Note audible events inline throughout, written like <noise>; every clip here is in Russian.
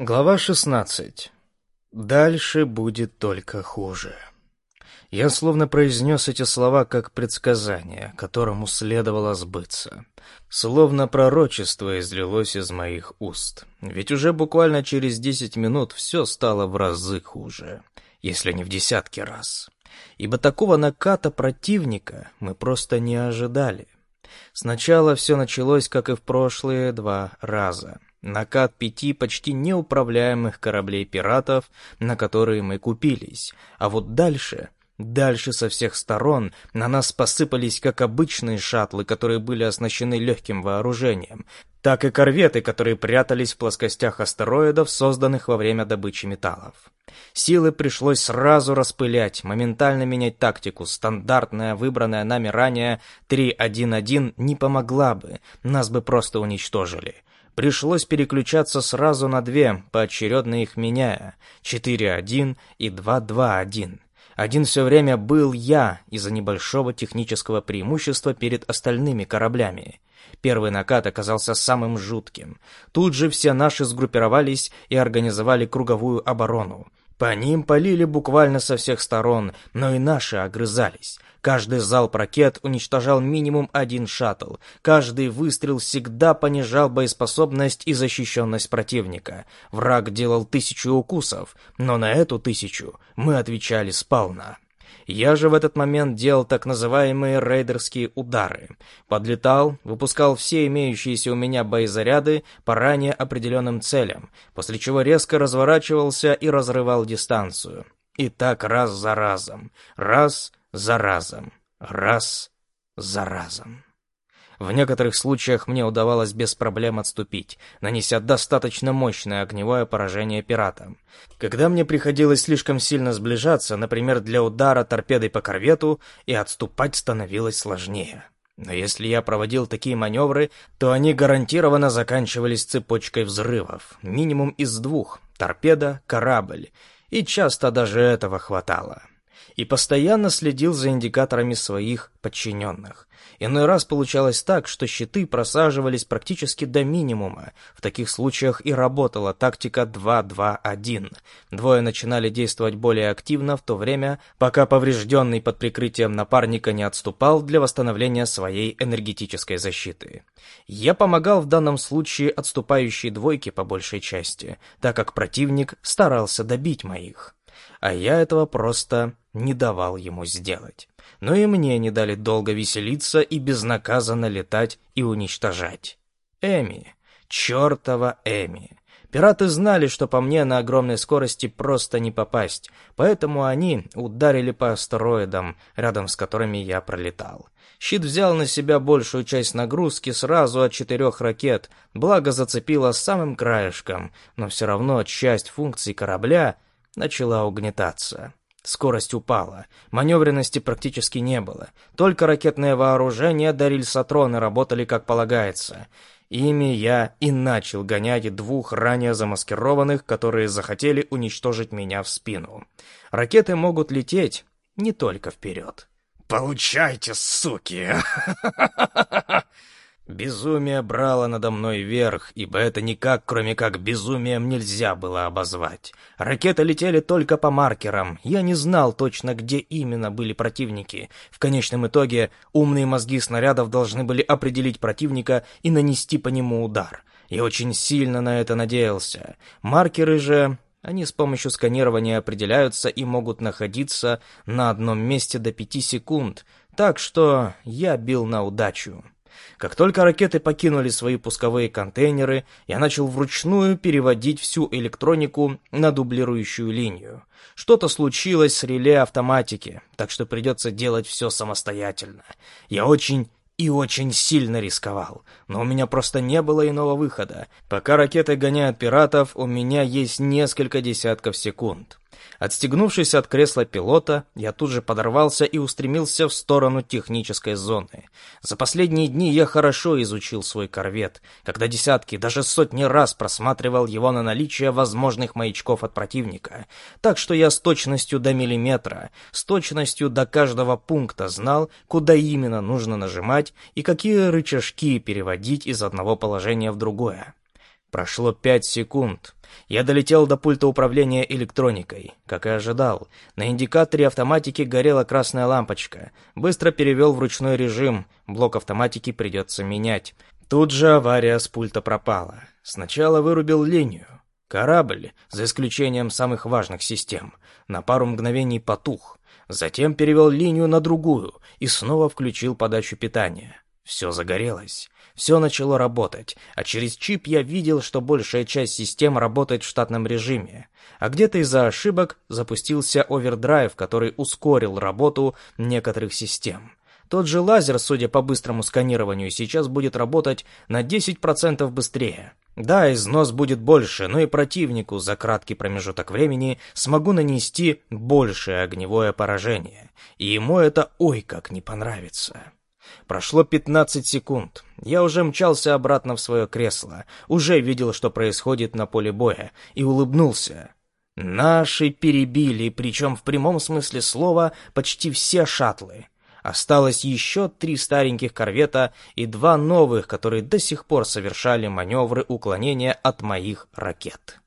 Глава 16. Дальше будет только хуже. Я словно произнес эти слова как предсказание, которому следовало сбыться. Словно пророчество излилось из моих уст. Ведь уже буквально через десять минут все стало в разы хуже, если не в десятки раз. Ибо такого наката противника мы просто не ожидали. Сначала все началось, как и в прошлые два раза — Накат пяти почти неуправляемых кораблей пиратов, на которые мы купились. А вот дальше... Дальше со всех сторон на нас посыпались как обычные шаттлы, которые были оснащены легким вооружением, так и корветы, которые прятались в плоскостях астероидов, созданных во время добычи металлов. Силы пришлось сразу распылять, моментально менять тактику. Стандартная, выбранная нами ранее 3-1-1 не помогла бы, нас бы просто уничтожили. Пришлось переключаться сразу на две, поочередно их меняя. 4-1 и 2-2-1. Один все время был я из-за небольшого технического преимущества перед остальными кораблями. Первый накат оказался самым жутким. Тут же все наши сгруппировались и организовали круговую оборону. По ним полили буквально со всех сторон, но и наши огрызались. Каждый залп ракет уничтожал минимум один шаттл. Каждый выстрел всегда понижал боеспособность и защищенность противника. Враг делал тысячу укусов, но на эту тысячу мы отвечали сполна. Я же в этот момент делал так называемые рейдерские удары. Подлетал, выпускал все имеющиеся у меня боезаряды по ранее определенным целям, после чего резко разворачивался и разрывал дистанцию. И так раз за разом. Раз за разом, раз за разом. В некоторых случаях мне удавалось без проблем отступить, нанеся достаточно мощное огневое поражение пиратам. Когда мне приходилось слишком сильно сближаться, например, для удара торпедой по корвету, и отступать становилось сложнее. Но если я проводил такие маневры, то они гарантированно заканчивались цепочкой взрывов, минимум из двух — торпеда, корабль, и часто даже этого хватало и постоянно следил за индикаторами своих подчиненных. Иной раз получалось так, что щиты просаживались практически до минимума. В таких случаях и работала тактика 2-2-1. Двое начинали действовать более активно в то время, пока поврежденный под прикрытием напарника не отступал для восстановления своей энергетической защиты. Я помогал в данном случае отступающей двойке по большей части, так как противник старался добить моих а я этого просто не давал ему сделать. Но и мне не дали долго веселиться и безнаказанно летать и уничтожать. Эми. Чёртова Эми. Пираты знали, что по мне на огромной скорости просто не попасть, поэтому они ударили по астероидам, рядом с которыми я пролетал. Щит взял на себя большую часть нагрузки сразу от четырех ракет, благо зацепило самым краешком, но все равно часть функций корабля начала угнетаться. Скорость упала, маневренности практически не было. Только ракетное вооружение до рельсотроны работали как полагается. Ими я и начал гонять двух ранее замаскированных, которые захотели уничтожить меня в спину. Ракеты могут лететь не только вперед. «Получайте, суки!» <laughs> Безумие брало надо мной верх, ибо это никак, кроме как безумием, нельзя было обозвать. Ракеты летели только по маркерам. Я не знал точно, где именно были противники. В конечном итоге умные мозги снарядов должны были определить противника и нанести по нему удар. Я очень сильно на это надеялся. Маркеры же... Они с помощью сканирования определяются и могут находиться на одном месте до пяти секунд, так что я бил на удачу. Как только ракеты покинули свои пусковые контейнеры, я начал вручную переводить всю электронику на дублирующую линию. Что-то случилось с реле автоматики, так что придется делать все самостоятельно. Я очень и очень сильно рисковал, но у меня просто не было иного выхода. Пока ракеты гоняют пиратов, у меня есть несколько десятков секунд. Отстегнувшись от кресла пилота, я тут же подорвался и устремился в сторону технической зоны. За последние дни я хорошо изучил свой корвет, когда десятки, даже сотни раз просматривал его на наличие возможных маячков от противника. Так что я с точностью до миллиметра, с точностью до каждого пункта знал, куда именно нужно нажимать и какие рычажки переводить из одного положения в другое. Прошло пять секунд. Я долетел до пульта управления электроникой. Как и ожидал, на индикаторе автоматики горела красная лампочка. Быстро перевел в ручной режим, блок автоматики придется менять. Тут же авария с пульта пропала. Сначала вырубил линию. Корабль, за исключением самых важных систем, на пару мгновений потух. Затем перевел линию на другую и снова включил подачу питания. Все загорелось. Все начало работать, а через чип я видел, что большая часть систем работает в штатном режиме. А где-то из-за ошибок запустился овердрайв, который ускорил работу некоторых систем. Тот же лазер, судя по быстрому сканированию, сейчас будет работать на 10% быстрее. Да, износ будет больше, но и противнику за краткий промежуток времени смогу нанести большее огневое поражение. И ему это ой как не понравится. Прошло 15 секунд. Я уже мчался обратно в свое кресло, уже видел, что происходит на поле боя, и улыбнулся. Наши перебили, причем в прямом смысле слова, почти все шаттлы. Осталось еще три стареньких корвета и два новых, которые до сих пор совершали маневры уклонения от моих ракет.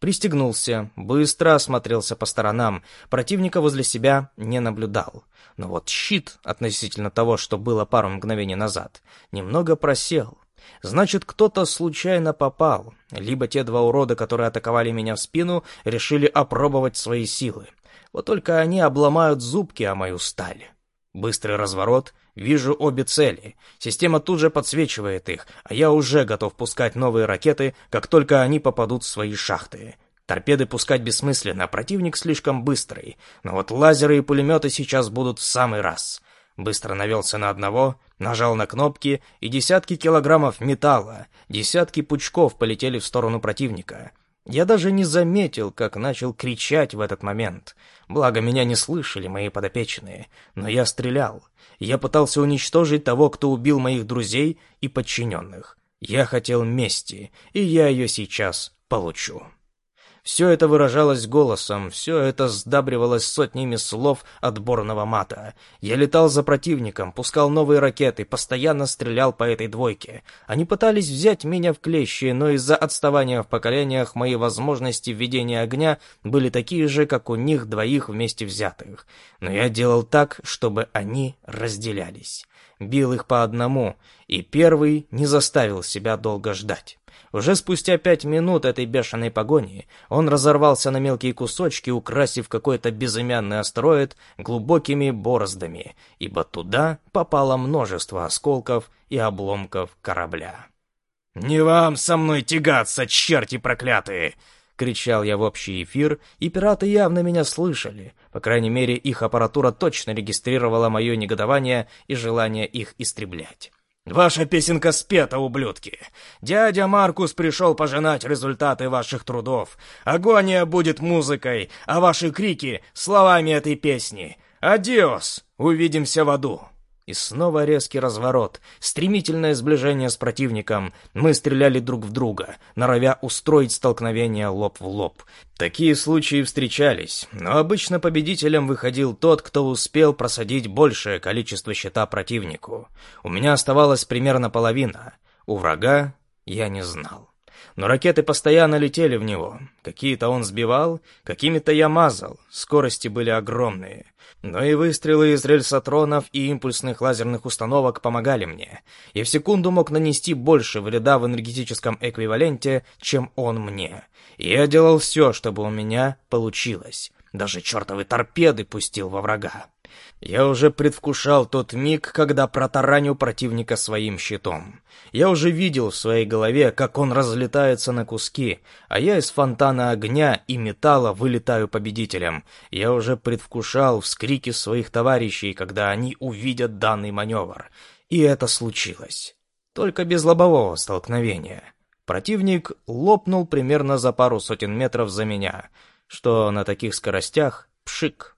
Пристегнулся, быстро осмотрелся по сторонам, противника возле себя не наблюдал. Но вот щит, относительно того, что было пару мгновений назад, немного просел. Значит, кто-то случайно попал, либо те два урода, которые атаковали меня в спину, решили опробовать свои силы. Вот только они обломают зубки о мою сталь. Быстрый разворот, вижу обе цели. Система тут же подсвечивает их, а я уже готов пускать новые ракеты, как только они попадут в свои шахты. Торпеды пускать бессмысленно, противник слишком быстрый. Но вот лазеры и пулеметы сейчас будут в самый раз. Быстро навелся на одного, нажал на кнопки, и десятки килограммов металла, десятки пучков полетели в сторону противника. Я даже не заметил, как начал кричать в этот момент. Благо, меня не слышали мои подопечные. Но я стрелял. Я пытался уничтожить того, кто убил моих друзей и подчиненных. Я хотел мести, и я ее сейчас получу. Все это выражалось голосом, все это сдабривалось сотнями слов отборного мата. Я летал за противником, пускал новые ракеты, постоянно стрелял по этой двойке. Они пытались взять меня в клещи, но из-за отставания в поколениях мои возможности введения огня были такие же, как у них двоих вместе взятых. Но я делал так, чтобы они разделялись. Бил их по одному, и первый не заставил себя долго ждать. Уже спустя пять минут этой бешеной погони он разорвался на мелкие кусочки, украсив какой-то безымянный астероид глубокими бороздами, ибо туда попало множество осколков и обломков корабля. «Не вам со мной тягаться, черти проклятые!» — кричал я в общий эфир, и пираты явно меня слышали. По крайней мере, их аппаратура точно регистрировала мое негодование и желание их истреблять. Ваша песенка спета, ублюдки. Дядя Маркус пришел пожинать результаты ваших трудов. Агония будет музыкой, а ваши крики — словами этой песни. Адиос! Увидимся в аду. И снова резкий разворот, стремительное сближение с противником. Мы стреляли друг в друга, норовя устроить столкновение лоб в лоб. Такие случаи встречались, но обычно победителем выходил тот, кто успел просадить большее количество щита противнику. У меня оставалась примерно половина. У врага я не знал. Но ракеты постоянно летели в него. Какие-то он сбивал, какими-то я мазал. Скорости были огромные. Но и выстрелы из рельсотронов и импульсных лазерных установок помогали мне. Я в секунду мог нанести больше вреда в энергетическом эквиваленте, чем он мне. И я делал все, чтобы у меня получилось. Даже чертовы торпеды пустил во врага. Я уже предвкушал тот миг, когда протараню противника своим щитом. Я уже видел в своей голове, как он разлетается на куски, а я из фонтана огня и металла вылетаю победителем. Я уже предвкушал вскрики своих товарищей, когда они увидят данный маневр. И это случилось. Только без лобового столкновения. Противник лопнул примерно за пару сотен метров за меня, что на таких скоростях пшик.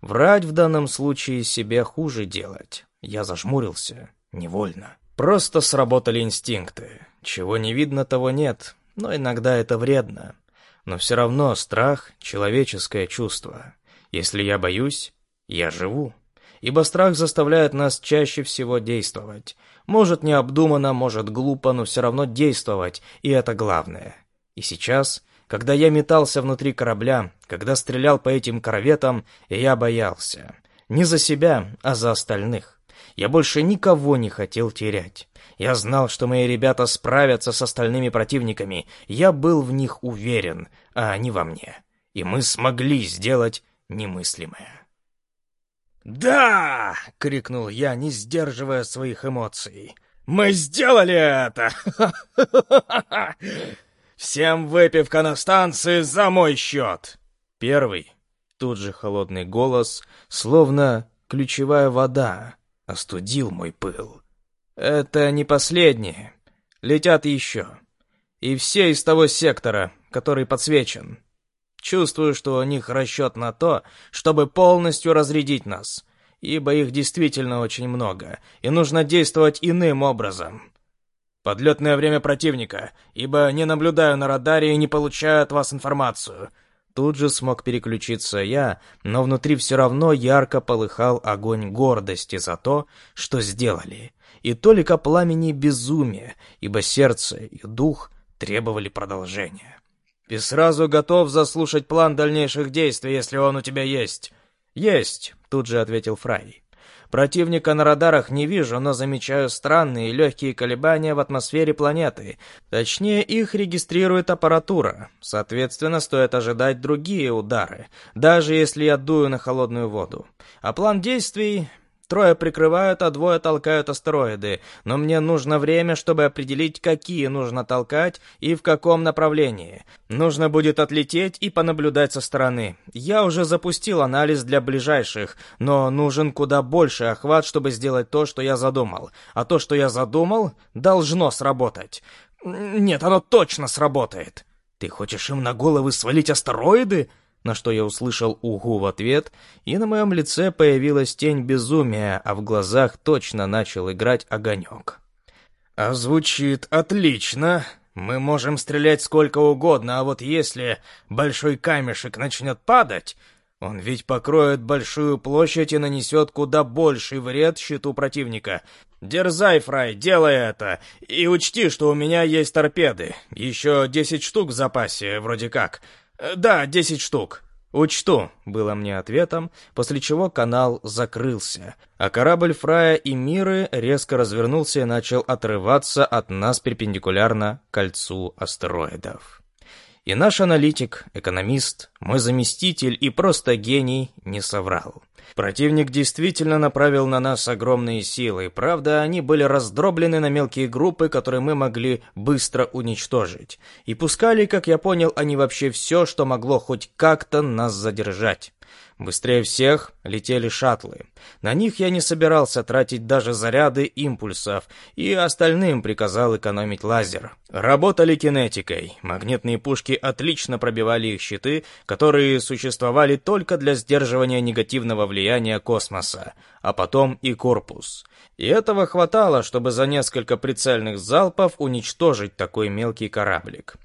Врать в данном случае себе хуже делать. Я зажмурился. Невольно. Просто сработали инстинкты. Чего не видно, того нет. Но иногда это вредно. Но все равно страх — человеческое чувство. Если я боюсь, я живу. Ибо страх заставляет нас чаще всего действовать. Может необдуманно, может глупо, но все равно действовать, и это главное. И сейчас, когда я метался внутри корабля, когда стрелял по этим корветам, я боялся. Не за себя, а за остальных. Я больше никого не хотел терять. Я знал, что мои ребята справятся с остальными противниками. Я был в них уверен, а они во мне. И мы смогли сделать немыслимое. «Да!» — крикнул я, не сдерживая своих эмоций. «Мы сделали это! <laughs> Всем выпивка на станции за мой счет!» Первый, тут же холодный голос, словно ключевая вода, остудил мой пыл. «Это не последние. Летят еще. И все из того сектора, который подсвечен. Чувствую, что у них расчет на то, чтобы полностью разрядить нас, ибо их действительно очень много, и нужно действовать иным образом. Подлетное время противника, ибо не наблюдаю на радаре и не получаю от вас информацию». Тут же смог переключиться я, но внутри все равно ярко полыхал огонь гордости за то, что сделали, и только пламени безумия, ибо сердце и дух требовали продолжения. «И сразу готов заслушать план дальнейших действий, если он у тебя есть?» «Есть», — тут же ответил Фрай. Противника на радарах не вижу, но замечаю странные легкие колебания в атмосфере планеты. Точнее, их регистрирует аппаратура. Соответственно, стоит ожидать другие удары, даже если я дую на холодную воду. А план действий Трое прикрывают, а двое толкают астероиды, но мне нужно время, чтобы определить, какие нужно толкать и в каком направлении. Нужно будет отлететь и понаблюдать со стороны. Я уже запустил анализ для ближайших, но нужен куда больше охват, чтобы сделать то, что я задумал. А то, что я задумал, должно сработать. Нет, оно точно сработает. Ты хочешь им на головы свалить астероиды? На что я услышал «угу» в ответ, и на моем лице появилась тень безумия, а в глазах точно начал играть огонек. «А звучит отлично. Мы можем стрелять сколько угодно, а вот если большой камешек начнет падать, он ведь покроет большую площадь и нанесет куда больший вред щиту противника. Дерзай, Фрай, делай это. И учти, что у меня есть торпеды. Еще десять штук в запасе, вроде как. Э, «Да, десять штук». «Учту», — было мне ответом, после чего канал закрылся, а корабль Фрая и Миры резко развернулся и начал отрываться от нас перпендикулярно кольцу астероидов. И наш аналитик, экономист, мой заместитель и просто гений не соврал. Противник действительно направил на нас огромные силы, правда, они были раздроблены на мелкие группы, которые мы могли быстро уничтожить. И пускали, как я понял, они вообще все, что могло хоть как-то нас задержать. Быстрее всех летели шаттлы. На них я не собирался тратить даже заряды импульсов, и остальным приказал экономить лазер. Работали кинетикой. Магнитные пушки отлично пробивали их щиты, которые существовали только для сдерживания негативного влияния космоса, а потом и корпус. И этого хватало, чтобы за несколько прицельных залпов уничтожить такой мелкий кораблик.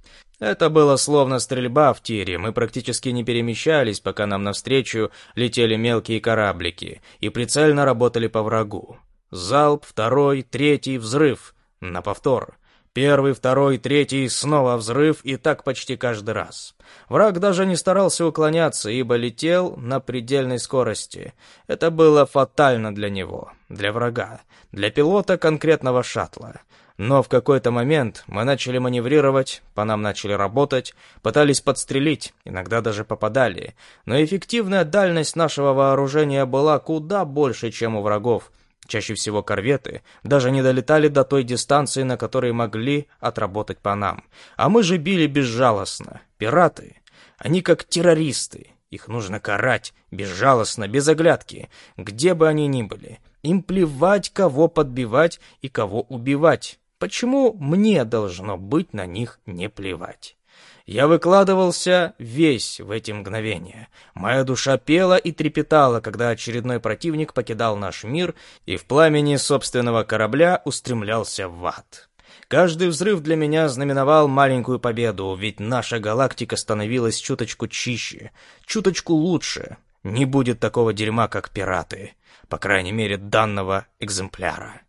Это было словно стрельба в тире, мы практически не перемещались, пока нам навстречу летели мелкие кораблики и прицельно работали по врагу. Залп, второй, третий, взрыв. На повтор. Первый, второй, третий, снова взрыв, и так почти каждый раз. Враг даже не старался уклоняться, ибо летел на предельной скорости. Это было фатально для него, для врага, для пилота конкретного шаттла. Но в какой-то момент мы начали маневрировать, по нам начали работать, пытались подстрелить, иногда даже попадали. Но эффективная дальность нашего вооружения была куда больше, чем у врагов. Чаще всего корветы даже не долетали до той дистанции, на которой могли отработать по нам. А мы же били безжалостно. Пираты. Они как террористы. Их нужно карать, безжалостно, без оглядки, где бы они ни были. Им плевать, кого подбивать и кого убивать. Почему мне должно быть на них не плевать? Я выкладывался весь в эти мгновения. Моя душа пела и трепетала, когда очередной противник покидал наш мир и в пламени собственного корабля устремлялся в ад. Каждый взрыв для меня знаменовал маленькую победу, ведь наша галактика становилась чуточку чище, чуточку лучше. Не будет такого дерьма, как пираты, по крайней мере, данного экземпляра.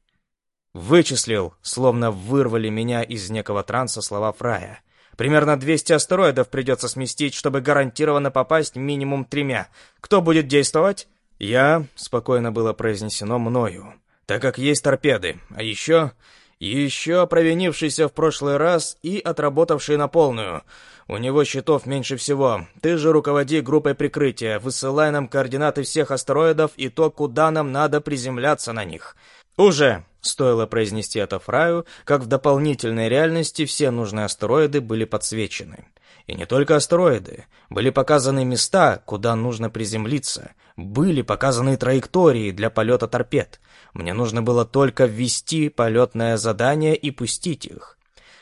Вычислил, словно вырвали меня из некого транса слова Фрая. Примерно 200 астероидов придется сместить, чтобы гарантированно попасть минимум тремя. Кто будет действовать? Я, спокойно было произнесено мною, так как есть торпеды. А еще... Еще провинившийся в прошлый раз и отработавший на полную. У него счетов меньше всего. Ты же руководи группой прикрытия. Высылай нам координаты всех астероидов и то, куда нам надо приземляться на них. Уже! Стоило произнести это Фраю, как в дополнительной реальности все нужные астероиды были подсвечены. И не только астероиды. Были показаны места, куда нужно приземлиться. Были показаны траектории для полета торпед. Мне нужно было только ввести полетное задание и пустить их.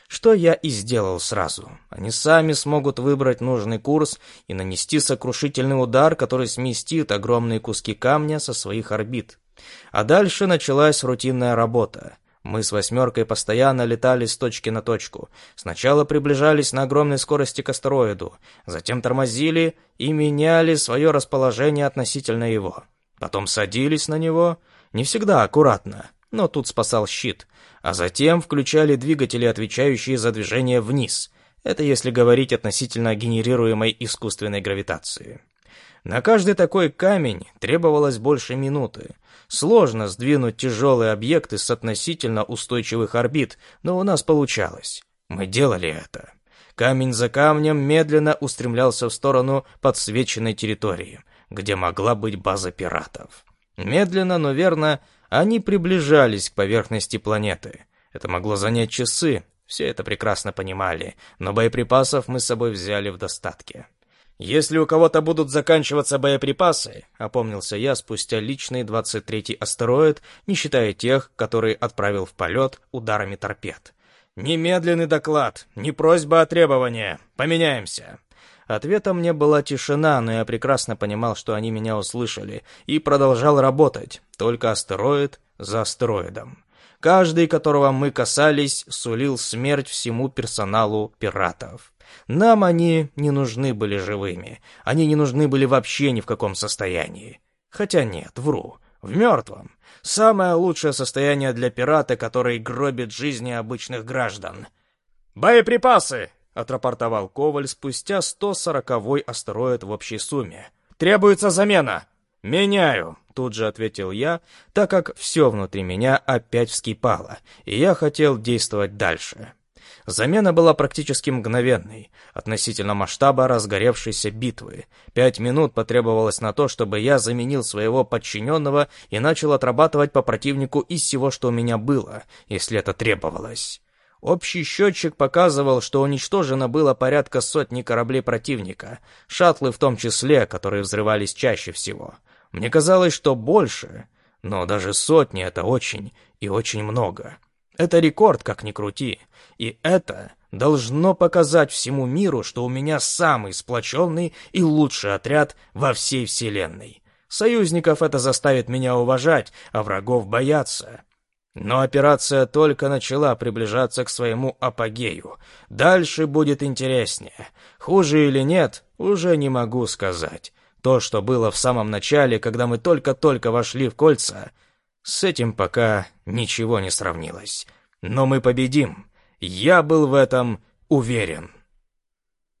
Что я и сделал сразу. Они сами смогут выбрать нужный курс и нанести сокрушительный удар, который сместит огромные куски камня со своих орбит. А дальше началась рутинная работа. Мы с «восьмеркой» постоянно летали с точки на точку. Сначала приближались на огромной скорости к астероиду, затем тормозили и меняли свое расположение относительно его. Потом садились на него, не всегда аккуратно, но тут спасал щит, а затем включали двигатели, отвечающие за движение вниз. Это если говорить относительно генерируемой искусственной гравитации. На каждый такой камень требовалось больше минуты. Сложно сдвинуть тяжелые объекты с относительно устойчивых орбит, но у нас получалось. Мы делали это. Камень за камнем медленно устремлялся в сторону подсвеченной территории, где могла быть база пиратов. Медленно, но верно, они приближались к поверхности планеты. Это могло занять часы, все это прекрасно понимали, но боеприпасов мы с собой взяли в достатке. «Если у кого-то будут заканчиваться боеприпасы», — опомнился я спустя личный 23-й астероид, не считая тех, которые отправил в полет ударами торпед. «Немедленный доклад, не просьба, а требование. Поменяемся». Ответом мне была тишина, но я прекрасно понимал, что они меня услышали, и продолжал работать, только астероид за астероидом. Каждый, которого мы касались, сулил смерть всему персоналу пиратов. Нам они не нужны были живыми. Они не нужны были вообще ни в каком состоянии. Хотя нет, вру. В мертвом. Самое лучшее состояние для пирата, который гробит жизни обычных граждан. «Боеприпасы!» — отрапортовал Коваль спустя 140-й астероид в общей сумме. «Требуется замена!» «Меняю!» — тут же ответил я, так как все внутри меня опять вскипало, и я хотел действовать дальше. Замена была практически мгновенной, относительно масштаба разгоревшейся битвы. Пять минут потребовалось на то, чтобы я заменил своего подчиненного и начал отрабатывать по противнику из всего, что у меня было, если это требовалось. Общий счетчик показывал, что уничтожено было порядка сотни кораблей противника, шаттлы в том числе, которые взрывались чаще всего. Мне казалось, что больше, но даже сотни — это очень и очень много. Это рекорд, как ни крути. И это должно показать всему миру, что у меня самый сплоченный и лучший отряд во всей вселенной. Союзников это заставит меня уважать, а врагов бояться. Но операция только начала приближаться к своему апогею. Дальше будет интереснее. Хуже или нет, уже не могу сказать. То, что было в самом начале, когда мы только-только вошли в кольца, с этим пока ничего не сравнилось. Но мы победим. Я был в этом уверен.